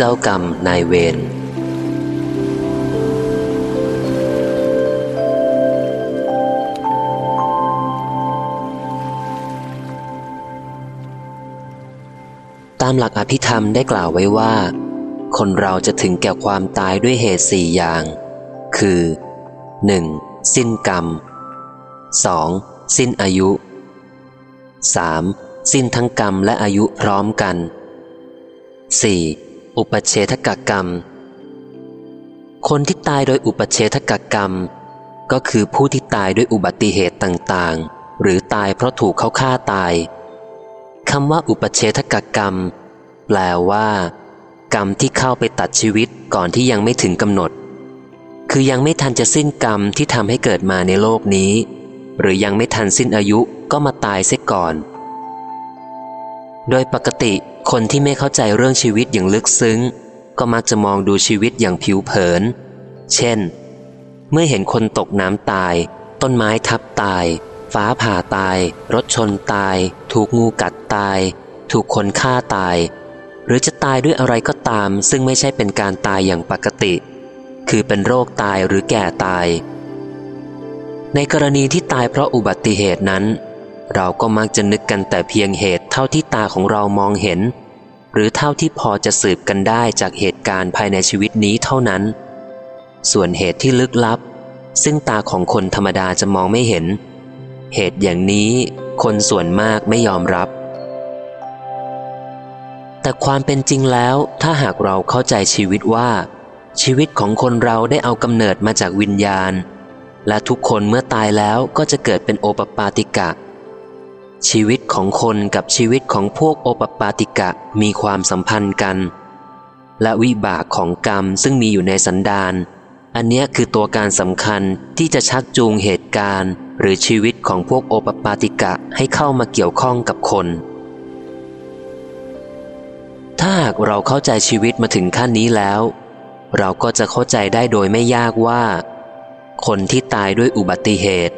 เจ้ากรรมนายเวรตามหลักอภิธรรมได้กล่าวไว้ว่า คนเราจะถึงแก่ความตายด้วยเหตุสี่อย่าง คือ 1. สิ้นกรรม 2. สิ้นอายุ 3. สิ้นทั้งกรรมและอายุพร้อมกัน 4. อุปเชทกกรรม คนที่ตายโดยอุปเชทกกรรม ก็คือผู้ที่ตายด้วยอุบัติเหตุต่างๆ หรือตายเพราะถูกเขาฆ่าตายคำว่าอุปเชทกกรรม แปลว่า กรรมที่เข้าไปตัดชีวิตก่อนที่ยังไม่ถึงกำหนด คือยังไม่ทันจะสิ้นกรรมที่ทำให้เกิดมาในโลกนี้ หรือยังไม่ทันสิ้นอายุก็มาตายเสียก่อน โดยปกติ คนที่ไม่เข้าใจเรื่องชีวิตอย่างลึกซึ้ง ก็มักจะมองดูชีวิตอย่างผิวเผิน เช่น เมื่อเห็นคนตกน้ำตาย ต้นไม้ทับตาย ฟ้าผ่าตาย รถชนตาย ถูกงูกัดตาย ถูกคนฆ่าตาย หรือจะตายด้วยอะไรก็ตาม ซึ่งไม่ใช่เป็นการตายอย่างปกติ คือเป็นโรคตายหรือแก่ตาย ในกรณีที่ตายเพราะอุบัติเหตุนั้น เราก็มักจะนึกกันแต่เพียงเหตุเท่าที่ตาของเรามองเห็น หรือเท่าที่พอจะสืบกันได้จากเหตุการณ์ภายในชีวิตนี้เท่านั้น ส่วนเหตุที่ลึกลับ ซึ่งตาของคนธรรมดาจะมองไม่เห็น เหตุอย่างนี้คนส่วนมากไม่ยอมรับ แต่ความเป็นจริงแล้วถ้าหากเราเข้าใจชีวิตว่า ชีวิตของคนเราได้เอากำเนิดมาจากวิญญาณ และทุกคนเมื่อตายแล้วก็จะเกิดเป็นโอปปาติกะ ชีวิตของคนกับชีวิตของพวกโอปปาติกะมีความสัมพันธ์กัน และวิบากของกรรมซึ่งมีอยู่ในสันดานอันเนี้ยคือตัวการสำคัญที่จะชักจูงเหตุการณ์ หรือชีวิตของพวกโอปปาติกะให้เข้ามาเกี่ยวข้องกับคน ถ้าหากเราเข้าใจชีวิตมาถึงขั้นนี้แล้ว เราก็จะเข้าใจได้โดยไม่ยากว่า คนที่ตายด้วยอุบัติเหตุ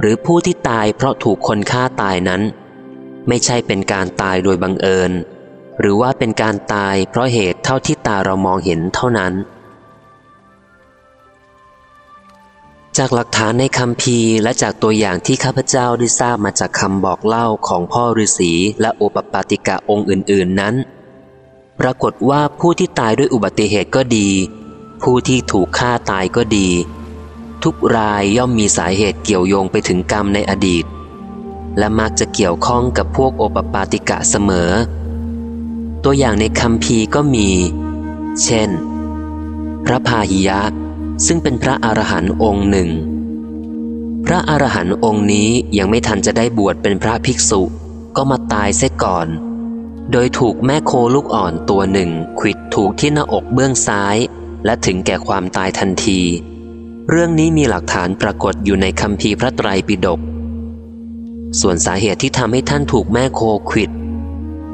หรือผู้ที่ตายเพราะถูกคนฆ่าตายนั้น ไม่ใช่เป็นการตายโดยบังเอิญ หรือว่าเป็นการตายเพราะเหตุเท่าที่ตาเรามองเห็นเท่านั้น จากหลักฐานในคำพีและจากตัวอย่างที่ข้าพเจ้าได้ทราบมาจากคำบอกเล่าของพ่อฤาษีและโอปปาติกะองค์อื่น ๆนั้น ปรากฏว่าผู้ที่ตายด้วยอุบัติเหตุก็ดี ผู้ที่ถูกฆ่าตายก็ดี ทุกรายย่อมมีสาเหตุเกี่ยวโยงไปถึงกรรมในอดีต และมักจะเกี่ยวข้องกับพวกโอปปาติกะเสมอ ตัวอย่างในคำพีก็มี เช่น พระพาหิยะ ซึ่งเป็นพระอรหันต์องค์หนึ่ง พระอรหันต์องค์นี้ยังไม่ทันจะได้บวชเป็นพระภิกษุก็มาตายเสียก่อน โดยถูกแม่โคลูกอ่อนตัวหนึ่งขิดถูกที่หน้าอกเบื้องซ้าย และถึงแก่ความตายทันที เรื่องนี้มีหลักฐานปรากฏอยู่ในคำพีพระไตรปิฎก ส่วนสาเหตุที่ทำให้ท่านถูกแม่โคขิด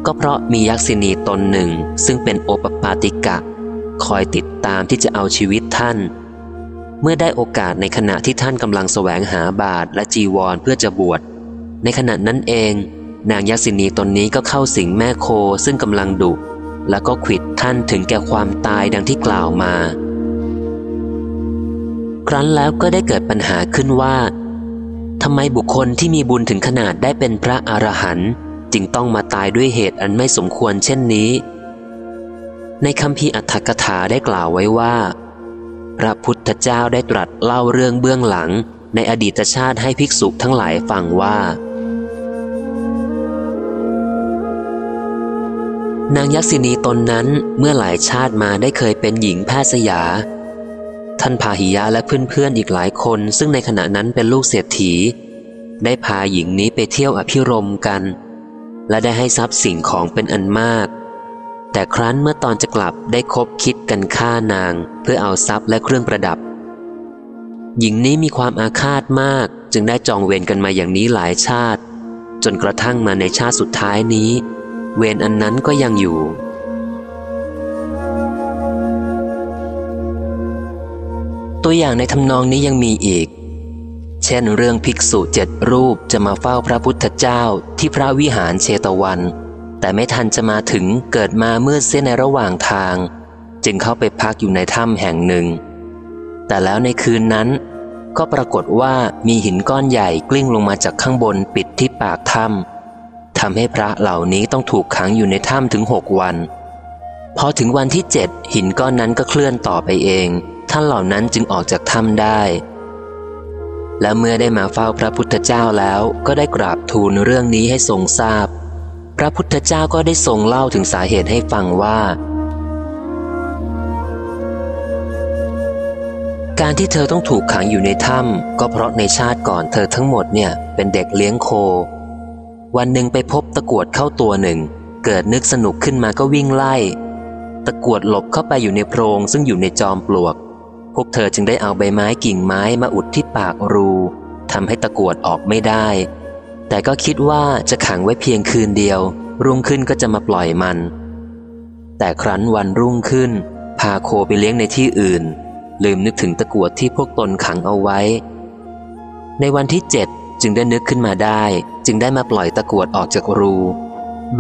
ก็เพราะมียักษินีตนหนึ่งซึ่งเป็นโอปปาติกะ คอยติดตามที่จะเอาชีวิตท่าน เมื่อได้โอกาสในขณะที่ท่านกำลังแสวงหาบาทและจีวรเพื่อจะบวช ในขณะนั้นเอง นางยักษินีตนนี้ก็เข้าสิงแม่โคซึ่งกำลังดุ แล้วก็ขิดท่านถึงแก่ความตายดังที่กล่าวมา ครั้นแล้วก็ได้เกิดปัญหาขึ้นว่าทำไมบุคคลที่มีบุญถึงขนาดได้เป็นพระอรหันต์จึงต้องมาตายด้วยเหตุอันไม่สมควรเช่นนี้ ในคำพีอัตถกถาได้กล่าวไว้ว่า พระพุทธเจ้าได้ตรัสเล่าเรื่องเบื้องหลัง ในอดีตชาติให้ภิกษุทั้งหลายฟังว่า นางยักษินีตนนั้นเมื่อหลายชาติมาได้เคยเป็นหญิงแพทย์สยา ท่านพาหิยะและเพื่อนๆอีกหลายคน ซึ่งในขณะนั้นเป็นลูกเศรษฐี ได้พาหญิงนี้ไปเที่ยวอภิรมกัน และได้ให้ทรัพย์สิ่งของเป็นอันมาก แต่ครั้นเมื่อตอนจะกลับได้คบคิดกันฆ่านาง เพื่อเอาทรัพย์และเครื่องประดับ หญิงนี้มีความอาฆาตมากจึงได้จองเวรกันมาอย่างนี้หลายชาติ จนกระทั่งมาในชาติสุดท้ายนี้ เวรอันนั้นก็ยังอยู่ ตัวอย่างในทำนองนี้ยังมีอีก เช่นเรื่องภิกษุเจ็ดรูปจะมาเฝ้าพระพุทธเจ้าที่พระวิหารเชตวัน แต่ไม่ทันจะมาถึงเกิดมาเมื่อเส้นในระหว่างทาง จึงเข้าไปพักอยู่ในถ้ำแห่งหนึ่ง แต่แล้วในคืนนั้น ก็ปรากฏว่ามีหินก้อนใหญ่กลิ้งลงมาจากข้างบนปิดที่ปากถ้ำทำให้พระเหล่านี้ต้องถูกขังอยู่ในถ้ำถึงหกวันพอถึงวันที่เจ็ดหินก้อนนั้นก็เคลื่อนต่อไปเอง ท่านเหล่านั้นจึงออกจากถ้ำได้ และเมื่อได้มาเฝ้าพระพุทธเจ้าแล้วก็ได้กราบทูลเรื่องนี้ให้ทรงทราบพระพุทธเจ้าก็ได้ทรงเล่าถึงสาเหตุให้ฟังว่า การที่เธอต้องถูกขังอยู่ในถ้ำก็เพราะในชาติก่อนเธอทั้งหมดเนี่ยเป็นเด็กเลี้ยงโค วันหนึ่งไปพบตะกวดเข้าตัวหนึ่ง เกิดนึกสนุกขึ้นมาก็วิ่งไล่ตะกวดหลบเข้าไปอยู่ในโพรงซึ่งอยู่ในจอมปลวก พวกเธอจึงได้เอาใบไม้กิ่งไม้มาอุดที่ปากรูทำให้ตะกวดออกไม่ได้ แต่ก็คิดว่าจะขังไว้เพียงคืนเดียว รุ่งขึ้นก็จะมาปล่อยมัน แต่ครั้นวันรุ่งขึ้น พาโคไปเลี้ยงในที่อื่น ลืมนึกถึงตะกวดที่พวกตนขังเอาไว้ ในวันที่เจ็ดจึงได้นึกขึ้นมาได้ จึงได้มาปล่อยตะกวดออกจากรู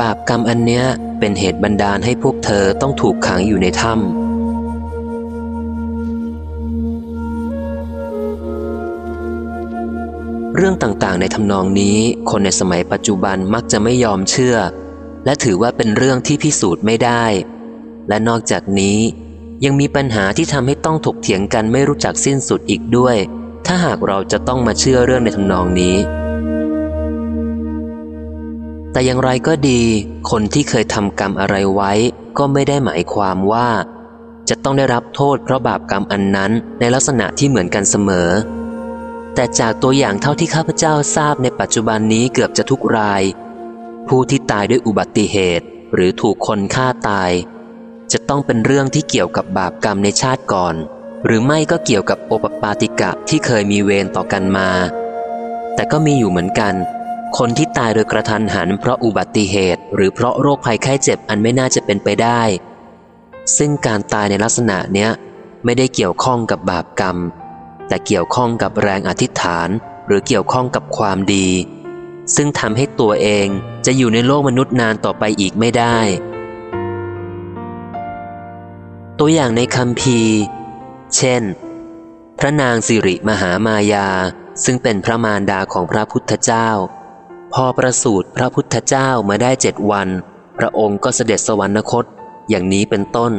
บาปกรรมอันเนี้ยเป็นเหตุบันดาลให้พวกเธอต้องถูกขังอยู่ในถ้ำ เรื่องต่างๆ ในทำนองนี้คนในสมัยปัจจุบันมักจะไม่ยอมเชื่อ และถือว่าเป็นเรื่องที่พิสูจน์ไม่ได้ และนอกจากนี้ ยังมีปัญหาที่ทำให้ต้องถกเถียงกันไม่รู้จักสิ้นสุดอีกด้วย ถ้าหากเราจะต้องมาเชื่อเรื่องในทำนองนี้ แต่อย่างไรก็ดี คนที่เคยทำกรรมอะไรไว้ ก็ไม่ได้หมายความว่า จะต้องได้รับโทษเพราะบาปกรรมอันนั้นในลักษณะที่เหมือนกันเสมอ แต่จากตัวอย่างเท่าที่ข้าพเจ้าทราบในปัจจุบันนี้เกือบจะทุกราย ผู้ที่ตายด้วยอุบัติเหตุ หรือถูกคนฆ่าตาย จะต้องเป็นเรื่องที่เกี่ยวกับบาปกรรมในชาติก่อน หรือไม่ก็เกี่ยวกับโอปปาติกะที่เคยมีเวรต่อกันมา แต่ก็มีอยู่เหมือนกัน คนที่ตายโดยกระทันหันเพราะอุบัติเหตุ หรือเพราะโรคภัยไข้เจ็บอันไม่น่าจะเป็นไปได้ ซึ่งการตายในลักษณะเนี้ยไม่ได้เกี่ยวข้องกับบาปกรรม แต่เกี่ยวข้องกับแรงอธิษฐานหรือเกี่ยวข้องกับความดี ซึ่งทำให้ตัวเองจะอยู่ในโลกมนุษย์นานต่อไปอีกไม่ได้ ตัวอย่างในคำพีเช่น พระนางสิริมหามายา ซึ่งเป็นพระมารดาของพระพุทธเจ้า พอประสูติพระพุทธเจ้ามาได้เจ็ดวัน พระองค์ก็เสด็จสวรรคตอย่างนี้เป็นต้น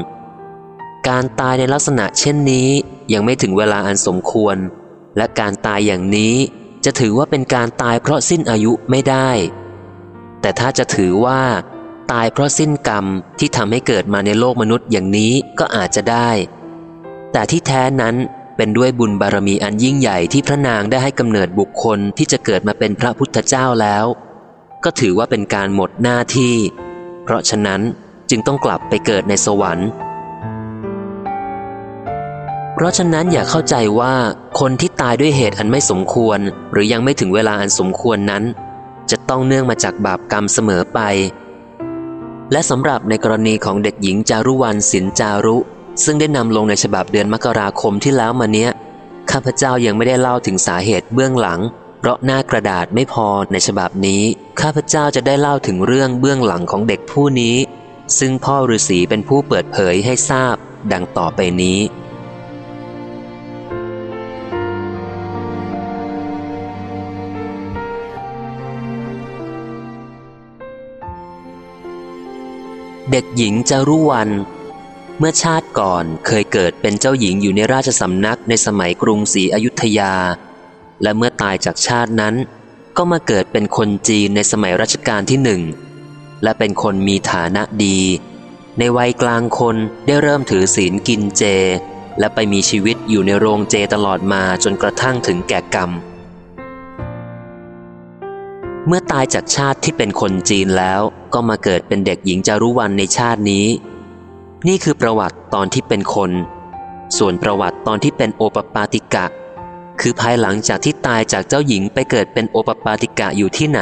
การตายในลักษณะเช่นนี้ยังไม่ถึงเวลาอันสมควร และการตายอย่างนี้จะถือว่าเป็นการตายเพราะสิ้นอายุไม่ได้ แต่ถ้าจะถือว่า ตายเพราะสิ้นกรรมที่ทำให้เกิดมาในโลกมนุษย์อย่างนี้ก็อาจจะได้ แต่ที่แท้นั้นเป็นด้วยบุญบารมีอันยิ่งใหญ่ที่พระนางได้ให้กำเนิดบุคคลที่จะเกิดมาเป็นพระพุทธเจ้าแล้ว ก็ถือว่าเป็นการหมดหน้าที่ เพราะฉะนั้นจึงต้องกลับไปเกิดในสวรรค์ เพราะฉะนั้นอย่าเข้าใจว่าคนที่ตายด้วยเหตุอันไม่สมควร หรือยังไม่ถึงเวลาอันสมควรนั้น จะต้องเนื่องมาจากบาปกรรมเสมอไป และสำหรับในกรณีของเด็กหญิงจารุวรรณสินจารุ ซึ่งได้นำลงในฉบับเดือนมกราคมที่แล้วมาเนี้ยข้าพเจ้ายังไม่ได้เล่าถึงสาเหตุเบื้องหลัง เพราะหน้ากระดาษไม่พอในฉบับนี้ ข้าพเจ้าจะได้เล่าถึงเรื่องเบื้องหลังของเด็กผู้นี้ ซึ่งพ่อฤาษีเป็นผู้เปิดเผยให้ทราบ ดังต่อไปนี้ เด็กหญิงจารุวัน เมื่อชาติก่อนเคยเกิดเป็นเจ้าหญิงอยู่ในราชสำนักในสมัยกรุงศรีอยุธยา และเมื่อตายจากชาตินั้น ก็มาเกิดเป็นคนจีนในสมัยรัชกาลที่หนึ่ง และเป็นคนมีฐานะดี ในวัยกลางคนได้เริ่มถือศีลกินเจ และไปมีชีวิตอยู่ในโรงเจตลอดมาจนกระทั่งถึงแก่กรรม เมื่อตายจากชาติที่เป็นคนจีนแล้ว ก็มาเกิดเป็นเด็กหญิงจารุวรรณในชาตินี้ นี่คือประวัติตอนที่เป็นคน ส่วนประวัติตอนที่เป็นโอปปาติกะ คือภายหลังจากที่ตายจากเจ้าหญิงไปเกิดเป็นโอปปาติกะอยู่ที่ไหน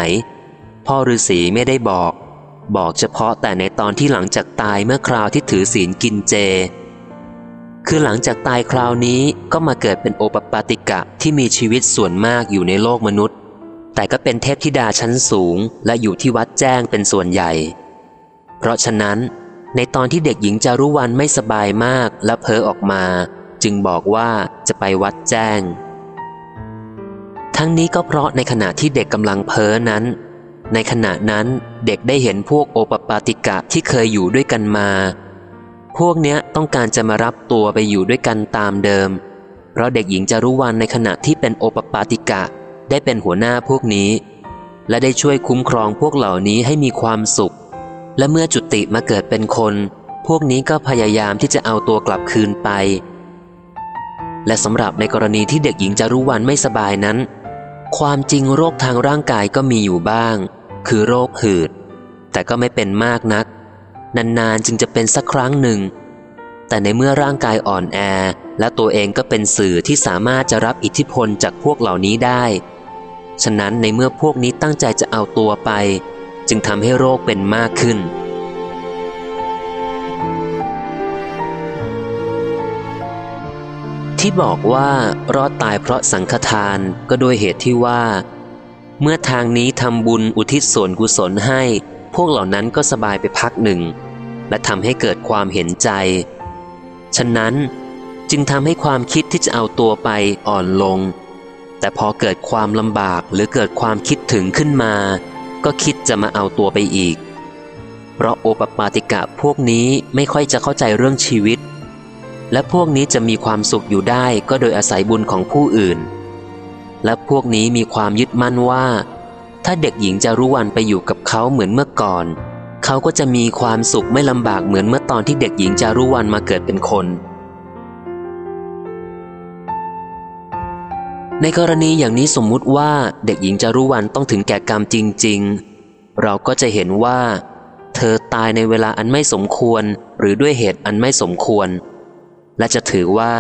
พ่อฤาษีไม่ได้บอก บอกเฉพาะแต่ในตอนที่หลังจากตายเมื่อคราวที่ถือศีลกินเจ คือหลังจากตายคราวนี้ก็มาเกิดเป็นโอปปาติกะที่มีชีวิตส่วนมากอยู่ในโลกมนุษย์ แต่ก็เป็นเทพธิดาชั้นสูง และอยู่ที่วัดแจ้งเป็นส่วนใหญ่ เพราะฉะนั้น ในตอนที่เด็กหญิงจารุวันไม่สบายมากและเพ้อออกมา จึงบอกว่าจะไปวัดแจ้ง ทั้งนี้ก็เพราะในขณะที่เด็กกำลังเพ้อนั้น ในขณะนั้นเด็กได้เห็นพวกโอปปาติกะที่เคยอยู่ด้วยกันมา พวกเนี้ยต้องการจะมารับตัวไปอยู่ด้วยกันตามเดิม เพราะเด็กหญิงจารุวันในขณะที่เป็นโอปปาติกะ ได้เป็นหัวหน้าพวกนี้ และได้ช่วยคุ้มครองพวกเหล่านี้ให้มีความสุข และเมื่อจุติมาเกิดเป็นคน พวกนี้ก็พยายามที่จะเอาตัวกลับคืนไป และสำหรับในกรณีที่เด็กหญิงจารุวันไม่สบายนั้น ความจริงโรคทางร่างกายก็มีอยู่บ้าง คือโรคหืด แต่ก็ไม่เป็นมากนัก นานๆจึงจะเป็นสักครั้งหนึ่งแต่ในเมื่อร่างกายอ่อนแอ และตัวเองก็เป็นสื่อที่สามารถจะรับอิทธิพลจากพวกเหล่านี้ได้ ฉะนั้นในเมื่อพวกนี้ตั้งใจจะเอาตัวไป จึงทำให้โรคเป็นมากขึ้น ที่บอกว่ารอดตายเพราะสังฆทานก็โดยเหตุที่ว่า เมื่อทางนี้ทำบุญอุทิศส่วนกุศลให้ พวกเหล่านั้นก็สบายไปพักหนึ่ง และทำให้เกิดความเห็นใจ ฉะนั้นจึงทำให้ความคิดที่จะเอาตัวไปอ่อนลง แต่พอเกิดความลำบากหรือเกิดความคิดถึงขึ้นมา ก็คิดจะมาเอาตัวไปอีก เพราะโอปปาติกะพวกนี้ไม่ค่อยจะเข้าใจเรื่องชีวิต และพวกนี้จะมีความสุขอยู่ได้ก็โดยอาศัยบุญของผู้อื่น และพวกนี้มีความยึดมั่นว่า ถ้าเด็กหญิงจะรู้วันไปอยู่กับเขาเหมือนเมื่อก่อน เขาก็จะมีความสุขไม่ลำบากเหมือนเมื่อตอนที่เด็กหญิงจารุวันมาเกิดเป็นคน ในกรณีอย่างนี้สมมุติว่าเด็กหญิงจารุวันต้องถึงแก่กรรมจริง ๆ เราก็จะเห็นว่า เธอตายในเวลาอันไม่สมควร หรือด้วยเหตุอันไม่สมควร และจะถือว่า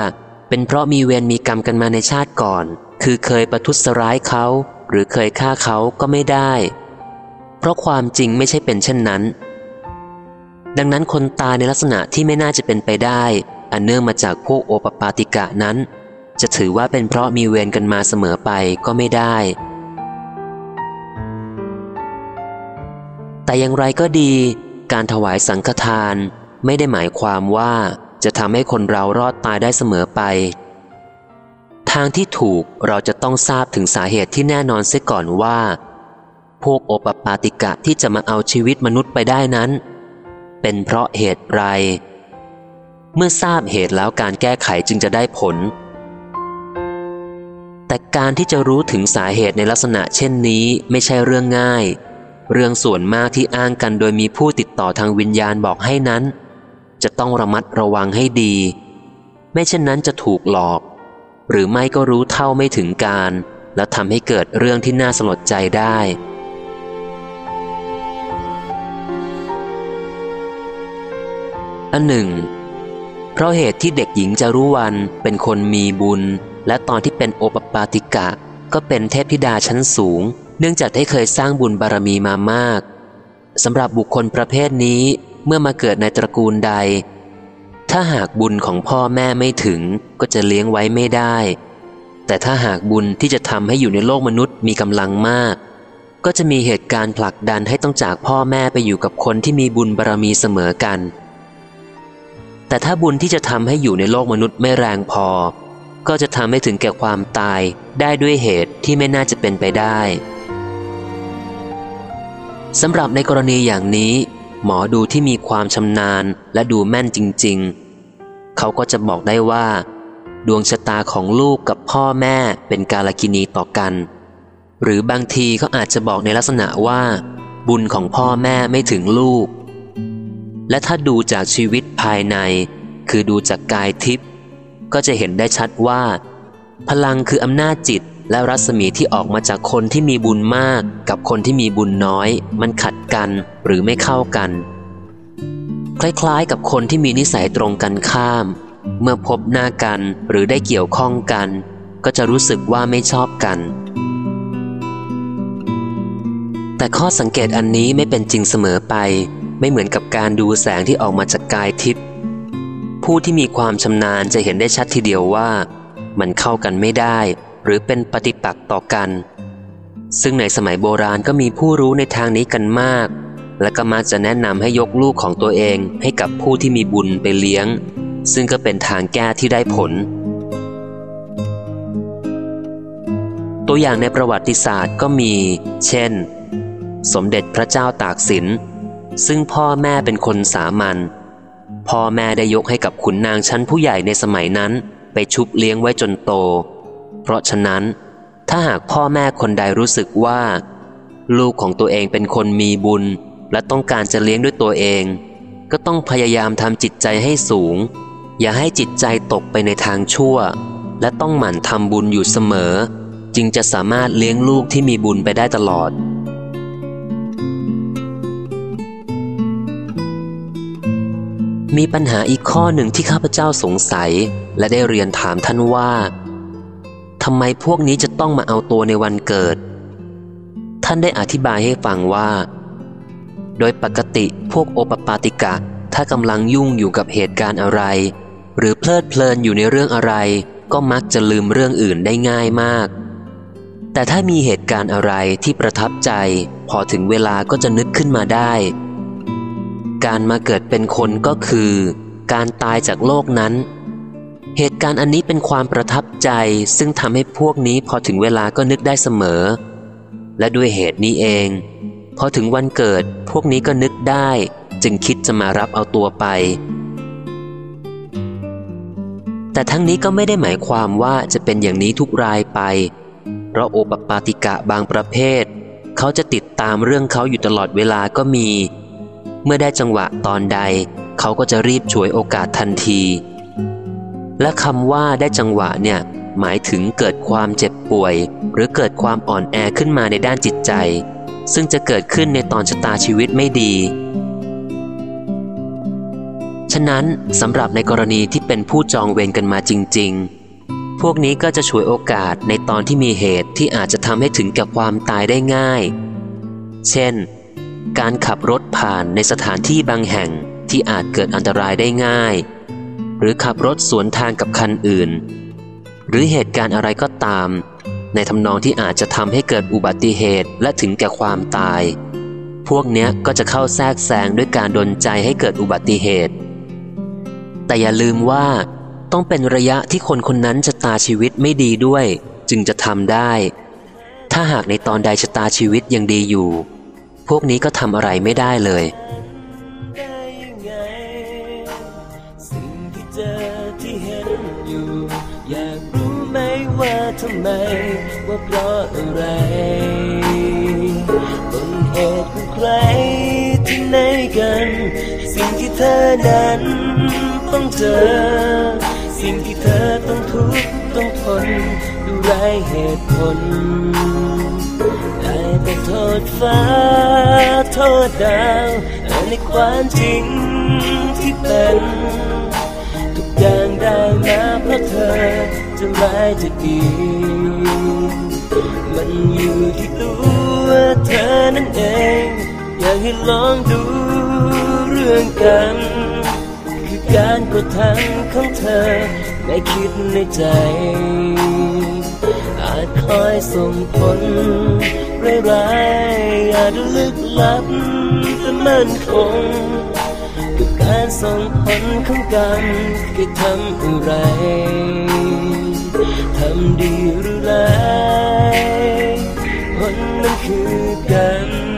เป็นเพราะมีเวรมีกรรมกันมาในชาติก่อน คือเคยประทุษร้ายเขา หรือเคยฆ่าเขาก็ไม่ได้ เพราะความจริงไม่ใช่เป็นเช่นนั้น ดังนั้นคนตายในลักษณะที่ไม่น่าจะเป็นไปได้ อันเนื่องมาจากพวกโอปปาติกะนั้น จะถือว่าเป็นเพราะมีเวรกันมาเสมอไปก็ไม่ได้ แต่อย่างไรก็ดี การถวายสังฆทานไม่ได้หมายความว่าจะทำให้คนเรารอดตายได้เสมอไป ทางที่ถูกเราจะต้องทราบถึงสาเหตุที่แน่นอนเสียก่อนว่า พวกโอปปาติกะที่จะมาเอาชีวิตมนุษย์ไปได้นั้น เป็นเพราะเหตุไร เมื่อทราบเหตุแล้วการแก้ไขจึงจะได้ผล แต่การที่จะรู้ถึงสาเหตุในลักษณะเช่นนี้ไม่ใช่เรื่องง่าย เรื่องส่วนมากที่อ้างกันโดยมีผู้ติดต่อทางวิญญาณบอกให้นั้น จะต้องระมัดระวังให้ดี ไม่เช่นนั้นจะถูกหลอก หรือไม่ก็รู้เท่าไม่ถึงการ และทำให้เกิดเรื่องที่น่าสลดใจได้อันหนึ่ง เพราะเหตุที่เด็กหญิงจารุวันเป็นคนมีบุญ และตอนที่เป็นโอปปาติกะ ก็เป็นเทพธิดาชั้นสูง เนื่องจากได้เคยสร้างบุญบารมีมามากสำหรับบุคคลประเภทนี้เมื่อมาเกิดในตระกูลใด ถ้าหากบุญของพ่อแม่ไม่ถึงก็จะเลี้ยงไว้ไม่ได้ แต่ถ้าหากบุญที่จะทำให้อยู่ในโลกมนุษย์มีกำลังมาก ก็จะมีเหตุการณ์ผลักดันให้ต้องจากพ่อแม่ไปอยู่กับคนที่มีบุญบารมีเสมอกัน แต่ถ้าบุญที่จะทำให้อยู่ในโลกมนุษย์ไม่แรงพอ ก็จะทำให้ถึงแก่ความตายได้ด้วยเหตุที่ไม่น่าจะเป็นไปได้สำหรับในกรณีอย่างนี้ หมอดูที่มีความชำนาญและดูแม่นจริง ๆ เขาก็จะบอกได้ว่า ดวงชะตาของลูกกับพ่อแม่เป็นกาลกินีต่อกัน หรือบางทีเขาอาจจะบอกในลักษณะว่า บุญของพ่อแม่ไม่ถึงลูก และถ้าดูจากชีวิตภายใน คือดูจากกายทิพย์ ก็จะเห็นได้ชัดว่า พลังคืออำนาจจิตและรัศมีที่ออกมาจากคนที่มีบุญมาก กับคนที่มีบุญน้อย มันขัดกันหรือไม่เข้ากัน คล้ายๆ กับคนที่มีนิสัยตรงกันข้าม เมื่อพบหน้ากันหรือได้เกี่ยวข้องกัน ก็จะรู้สึกว่าไม่ชอบกัน แต่ข้อสังเกตอันนี้ไม่เป็นจริงเสมอไป ไม่เหมือนกับการดูแสงที่ออกมาจากกายทิพย์ ผู้ที่มีความชำนาญจะเห็นได้ชัดทีเดียวว่า มันเข้ากันไม่ได้ หรือเป็นปฏิปักษ์ต่อกัน ซึ่งในสมัยโบราณก็มีผู้รู้ในทางนี้กันมาก และก็มักจะแนะนำให้ยกลูกของตัวเองให้กับผู้ที่มีบุญไปเลี้ยง ซึ่งก็เป็นทางแก้ที่ได้ผล ตัวอย่างในประวัติศาสตร์ก็มี เช่น สมเด็จพระเจ้าตากสินซึ่งพ่อแม่เป็นคนสามัญ พ่อแม่ได้ยกให้กับขุนนางชั้นผู้ใหญ่ในสมัยนั้น ไปชุบเลี้ยงไว้จนโต เพราะฉะนั้น ถ้าหากพ่อแม่คนใดรู้สึกว่า ลูกของตัวเองเป็นคนมีบุญ และต้องการจะเลี้ยงด้วยตัวเอง ก็ต้องพยายามทำจิตใจให้สูง อย่าให้จิตใจตกไปในทางชั่ว และต้องหมั่นทำบุญอยู่เสมอ จึงจะสามารถเลี้ยงลูกที่มีบุญไปได้ตลอด มีปัญหาอีกข้อหนึ่งที่ข้าพเจ้าสงสัย และได้เรียนถามท่านว่าทำไมพวกนี้จะต้องมาเอาตัวในวันเกิด ท่านได้อธิบายให้ฟังว่า โดยปกติพวกโอปปาติกะ ถ้ากำลังยุ่งอยู่กับเหตุการณ์อะไร หรือเพลิดเพลินอยู่ในเรื่องอะไร ก็มักจะลืมเรื่องอื่นได้ง่ายมาก แต่ถ้ามีเหตุการณ์อะไรที่ประทับใจ พอถึงเวลาก็จะนึกขึ้นมาได้ การมาเกิดเป็นคนก็คือ การตายจากโลกนั้น เหตุการณ์อันนี้เป็นความประทับใจ ซึ่งทำให้พวกนี้พอถึงเวลาก็นึกได้เสมอ และด้วยเหตุนี้เอง พอถึงวันเกิดพวกนี้ก็นึกได้ จึงคิดจะมารับเอาตัวไป แต่ทั้งนี้ก็ไม่ได้หมายความว่าจะเป็นอย่างนี้ทุกรายไป เพราะโอปปาติกะบางประเภท เขาจะติดตามเรื่องเขาอยู่ตลอดเวลาก็มี เมื่อได้จังหวะตอนใด เขาก็จะรีบฉวยโอกาสทันที และคำว่าได้จังหวะเนี่ย หมายถึงเกิดความเจ็บป่วย หรือเกิดความอ่อนแอขึ้นมาในด้านจิตใจ ซึ่งจะเกิดขึ้นในตอนชะตาชีวิตไม่ดี ฉะนั้นสำหรับในกรณีที่เป็นผู้จองเวรกันมาจริง ๆ พวกนี้ก็จะฉวยโอกาสในตอนที่มีเหตุที่อาจจะทำให้ถึงกับความตายได้ง่าย เช่น การขับรถผ่านในสถานที่บางแห่งที่อาจเกิดอันตรายได้ง่าย หรือขับรถสวนทางกับคันอื่น หรือเหตุการณ์อะไรก็ตาม ในทำนองที่อาจจะทำให้เกิดอุบัติเหตุและถึงแก่ความตาย พวกเนี้ยก็จะเข้าแทรกแซงด้วยการดนใจให้เกิดอุบัติเหตุ แต่อย่าลืมว่าต้องเป็นระยะที่คนคนนั้นชะตาชีวิตไม่ดีด้วย จึงจะทำได้ ถ้าหากในตอนใดชะตาชีวิตยังดีอยู่ พวกนี้ก็ทำอะไรไม่ได้เลยได้ยังไงสิ่งที่เจอยากรู้ไหมว่าทำไม ว่าเพราะอะไรต้นเหตุของใครที่ไหนกัน สิ่งที่เธอนั้นต้องเจอ สิ่งที่เธอต้องทุกข์ต้องทนดูไรเหตุผล โทษฟ้า โทษดาวในความจริงที่เป็น ทุกอย่างได้มาเพราะเธอจะร้ายจะดี มันอยู่ที่ตัวเธอนั่นเอง อยากให้ลองดูเรื่องกัน คือการกดทันของเธอไม่คิดในใจ จคอยส่งผลร้ายๆอาจลึกลับแต่มั่นคงกับการส่งผลของกันคือทำอะไรทำดีหรือร้ายผลนั้นคือกัน